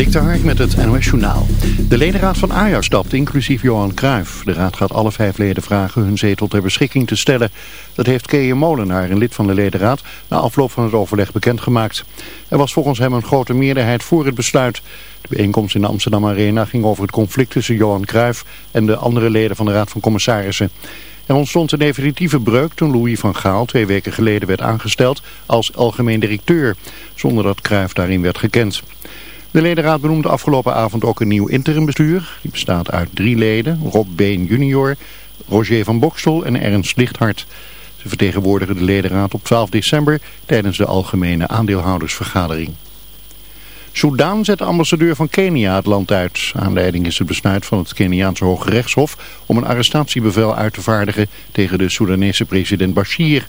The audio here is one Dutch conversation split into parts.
Dik Hark met het NOS Journaal. De ledenraad van Ajax stapt, inclusief Johan Cruijff. De raad gaat alle vijf leden vragen hun zetel ter beschikking te stellen. Dat heeft Keeën Molenaar, een lid van de ledenraad, na afloop van het overleg bekendgemaakt. Er was volgens hem een grote meerderheid voor het besluit. De bijeenkomst in de Amsterdam Arena ging over het conflict tussen Johan Cruijff en de andere leden van de raad van commissarissen. Er ontstond een definitieve breuk toen Louis van Gaal twee weken geleden werd aangesteld als algemeen directeur, zonder dat Cruijff daarin werd gekend. De ledenraad benoemde afgelopen avond ook een nieuw interimbestuur. Die bestaat uit drie leden, Rob Been junior, Roger van Bokstel en Ernst Lichthart. Ze vertegenwoordigen de ledenraad op 12 december tijdens de algemene aandeelhoudersvergadering. Soudaan zet de ambassadeur van Kenia het land uit. Aanleiding is het besluit van het Keniaanse Hoge Rechtshof om een arrestatiebevel uit te vaardigen tegen de Soedanese president Bashir.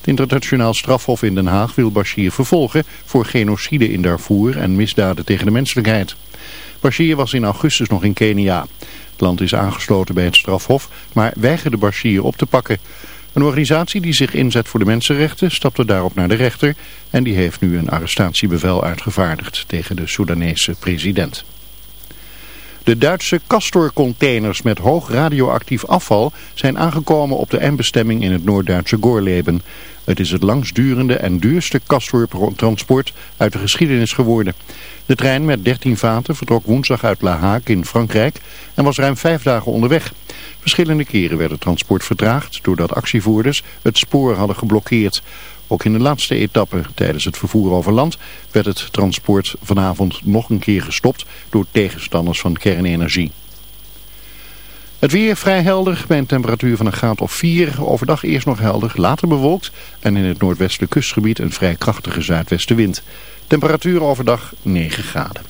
Het internationaal strafhof in Den Haag wil Bashir vervolgen voor genocide in Darfur en misdaden tegen de menselijkheid. Bashir was in augustus nog in Kenia. Het land is aangesloten bij het strafhof, maar weigerde Bashir op te pakken. Een organisatie die zich inzet voor de mensenrechten stapte daarop naar de rechter en die heeft nu een arrestatiebevel uitgevaardigd tegen de Soedanese president. De Duitse Castor-containers met hoog radioactief afval zijn aangekomen op de eindbestemming in het Noord-Duitse Gorleben. Het is het langstdurende en duurste Castor-transport uit de geschiedenis geworden. De trein met 13 vaten vertrok woensdag uit La Hague in Frankrijk en was ruim vijf dagen onderweg. Verschillende keren werd het transport vertraagd doordat actievoerders het spoor hadden geblokkeerd. Ook in de laatste etappe tijdens het vervoer over land werd het transport vanavond nog een keer gestopt door tegenstanders van kernenergie. Het weer vrij helder bij een temperatuur van een graad of 4. Overdag eerst nog helder, later bewolkt en in het noordwestelijk kustgebied een vrij krachtige zuidwestenwind. Temperatuur overdag 9 graden.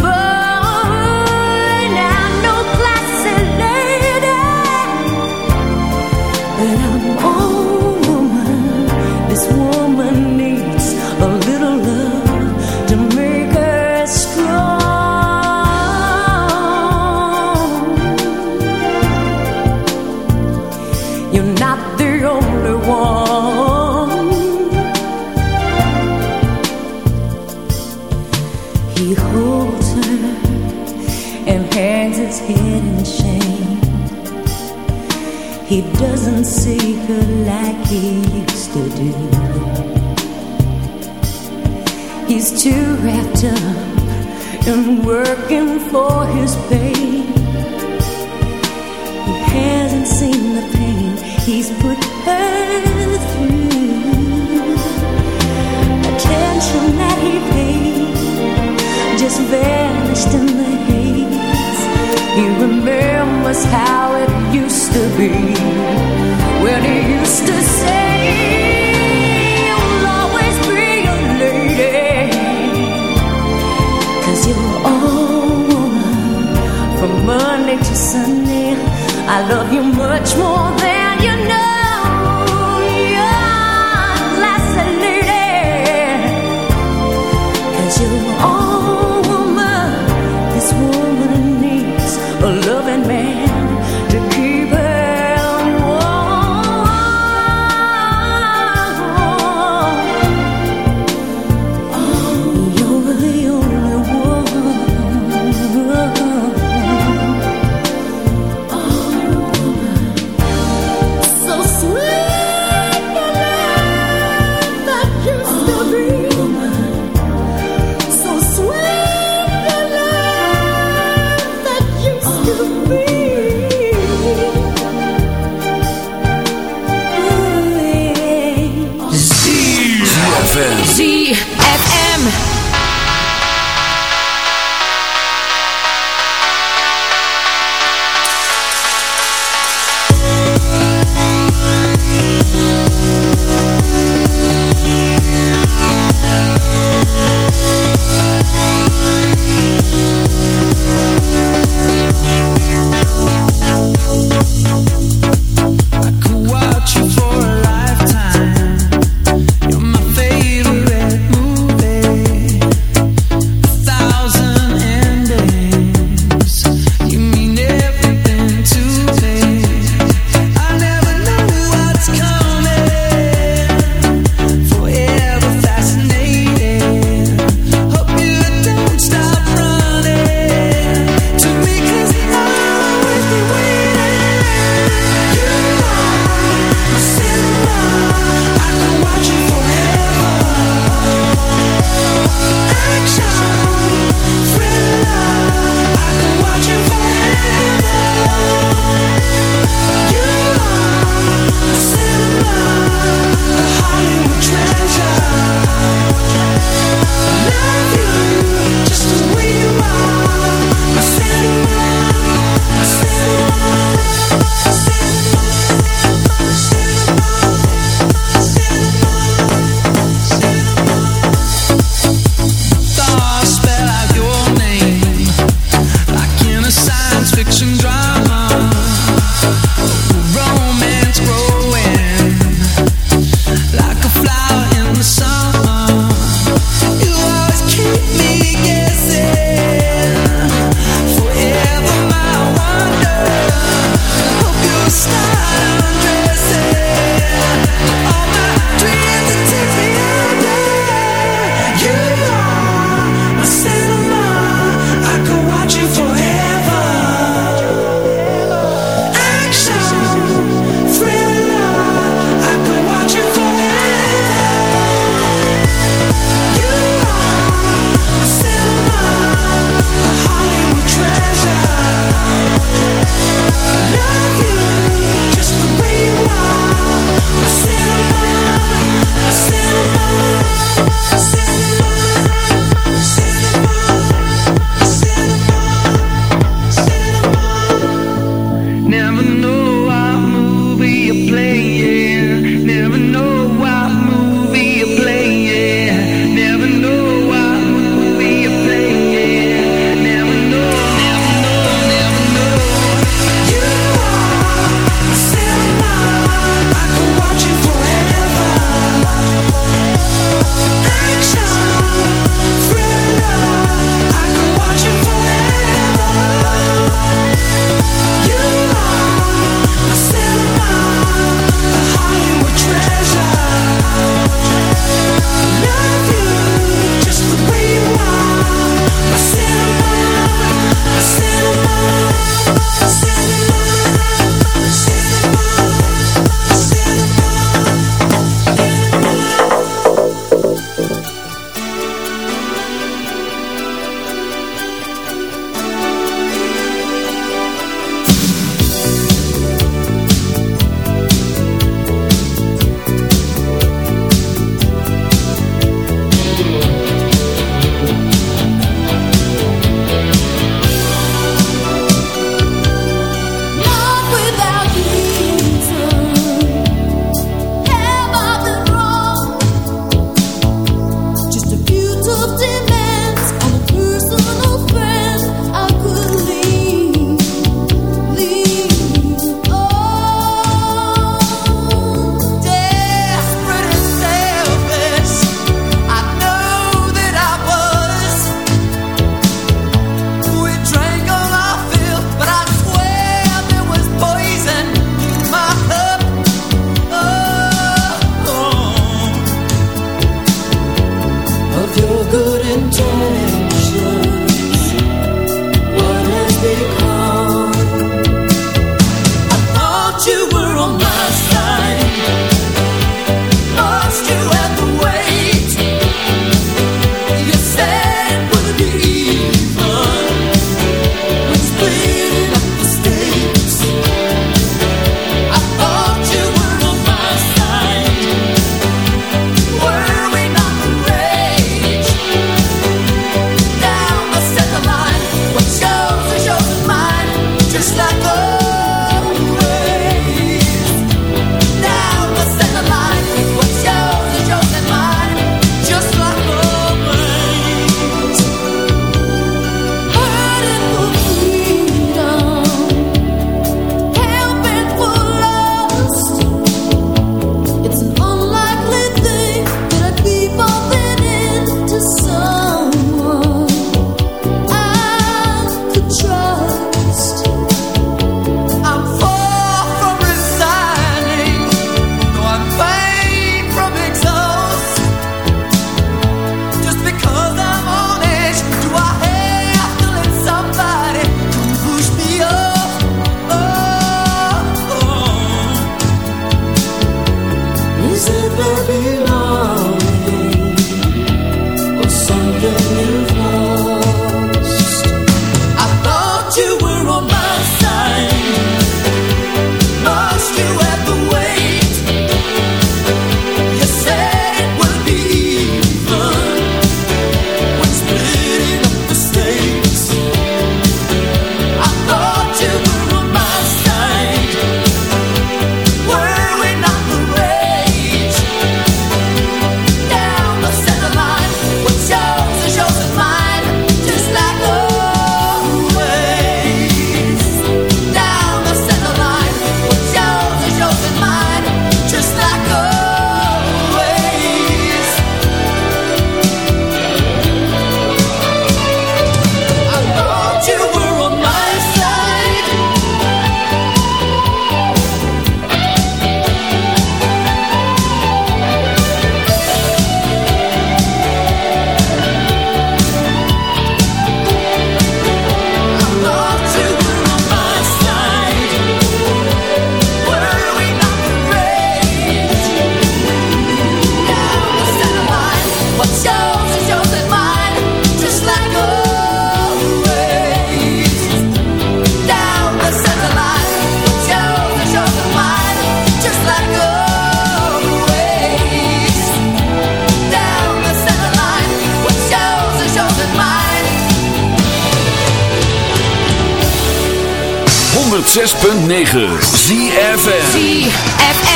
106.9 ZFM ZFM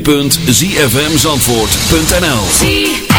www.zfmzandvoort.nl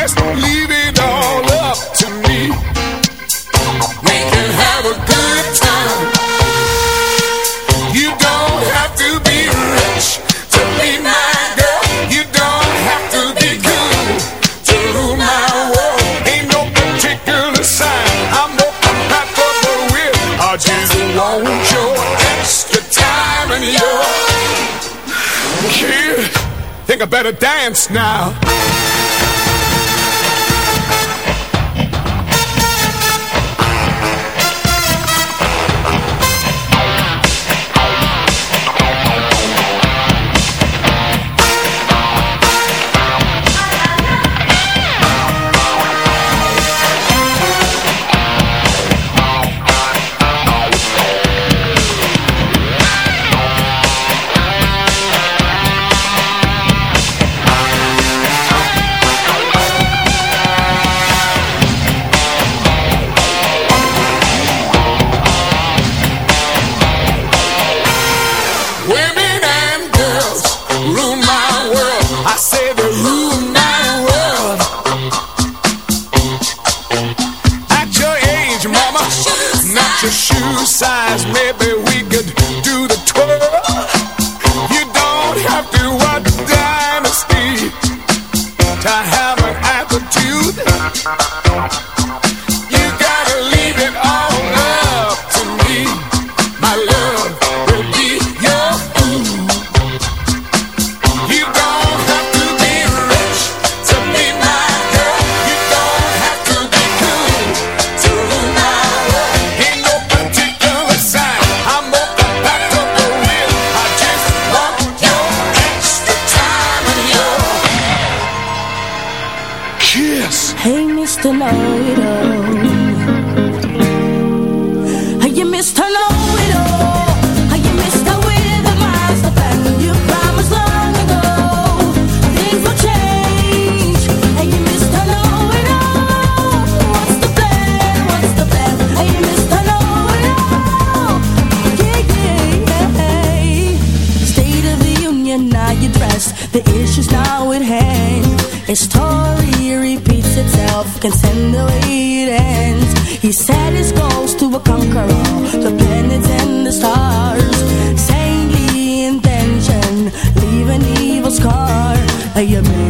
Just leave it all up to me. We can have a good time. You don't have to be rich to be my girl. You don't have to be to rule my world. Ain't no particular sign. I'm. I just want your extra time and your. Think I better dance now. tonight. can send the way it ends. He set his goals to conquer all the planets and the stars. Saintly intention, leave an evil scar. Are A